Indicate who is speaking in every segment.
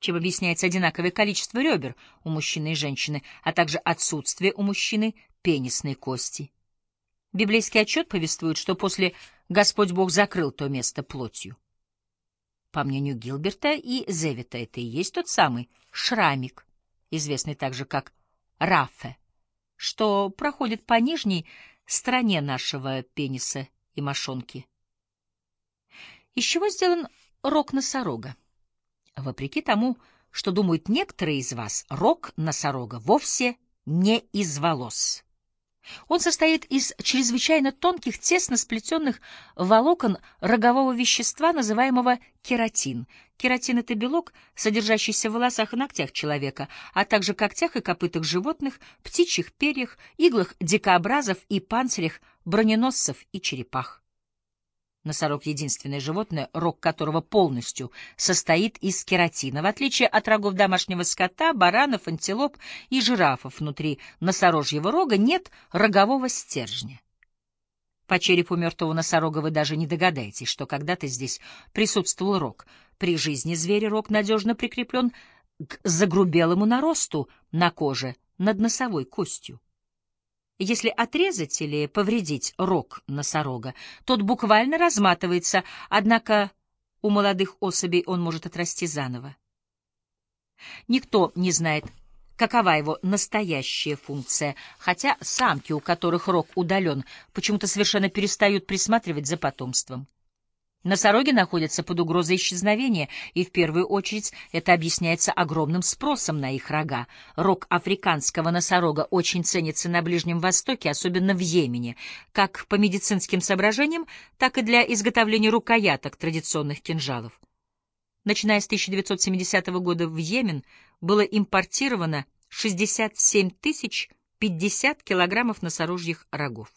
Speaker 1: чем объясняется одинаковое количество ребер у мужчины и женщины, а также отсутствие у мужчины пенисной кости. Библейский отчет повествует, что после Господь Бог закрыл то место плотью. По мнению Гилберта и Зевита, это и есть тот самый шрамик, известный также как рафе, что проходит по нижней стороне нашего пениса и мошонки. Из чего сделан рог носорога? Вопреки тому, что думают некоторые из вас, рог носорога вовсе не из волос. Он состоит из чрезвычайно тонких, тесно сплетенных волокон рогового вещества, называемого кератин. Кератин — это белок, содержащийся в волосах и ногтях человека, а также когтях и копытах животных, птичьих перьях, иглах дикообразов и панцирях броненосцев и черепах. Носорог — единственное животное, рог которого полностью состоит из кератина, в отличие от рогов домашнего скота, баранов, антилоп и жирафов. Внутри носорожьего рога нет рогового стержня. По черепу мертвого носорога вы даже не догадаетесь, что когда-то здесь присутствовал рог. При жизни зверя рог надежно прикреплен к загрубелому наросту на коже над носовой костью. Если отрезать или повредить рог носорога, тот буквально разматывается, однако у молодых особей он может отрасти заново. Никто не знает, какова его настоящая функция, хотя самки, у которых рог удален, почему-то совершенно перестают присматривать за потомством. Носороги находятся под угрозой исчезновения, и в первую очередь это объясняется огромным спросом на их рога. Рог африканского носорога очень ценится на Ближнем Востоке, особенно в Йемене, как по медицинским соображениям, так и для изготовления рукояток традиционных кинжалов. Начиная с 1970 года в Йемен было импортировано 67 тысяч 50 килограммов носорожьих рогов.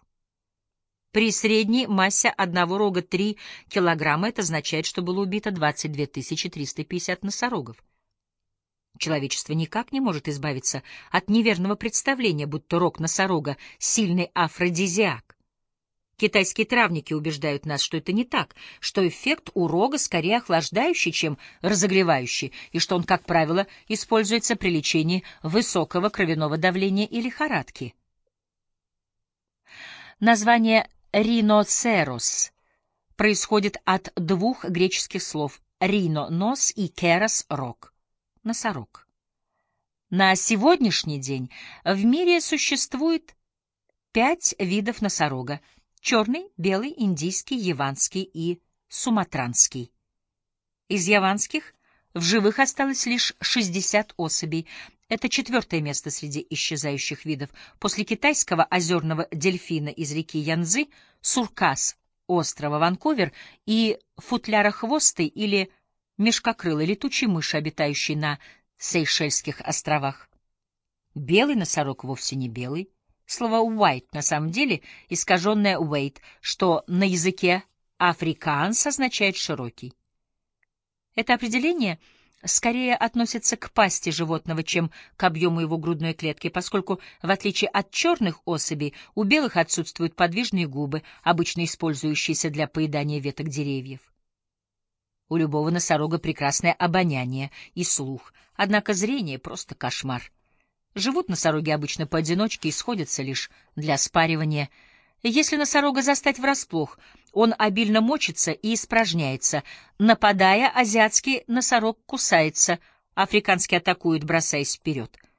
Speaker 1: При средней массе одного рога 3 килограмма это означает, что было убито 22 350 носорогов. Человечество никак не может избавиться от неверного представления, будто рог носорога — сильный афродизиак. Китайские травники убеждают нас, что это не так, что эффект у рога скорее охлаждающий, чем разогревающий, и что он, как правило, используется при лечении высокого кровяного давления и лихорадки. Название Риноцерос происходит от двух греческих слов «рино» — нос и «керос» — рог, носорог. На сегодняшний день в мире существует пять видов носорога — черный, белый, индийский, яванский и суматранский. Из яванских в живых осталось лишь 60 особей, это четвертое место среди исчезающих видов. После китайского озерного дельфина из реки Янзы, суркас острова Ванковер и футлярохвостой или мешкокрылой летучей мыши, обитающей на Сейшельских островах. Белый носорог вовсе не белый. Слово «white» на самом деле искаженное «weight», что на языке африканс означает «широкий». Это определение — скорее относится к пасти животного, чем к объему его грудной клетки, поскольку, в отличие от черных особей, у белых отсутствуют подвижные губы, обычно использующиеся для поедания веток деревьев. У любого носорога прекрасное обоняние и слух, однако зрение — просто кошмар. Живут носороги обычно поодиночке и сходятся лишь для спаривания — если носорога застать врасплох, он обильно мочится и испражняется. Нападая, азиатский носорог кусается, африканский атакует, бросаясь вперед.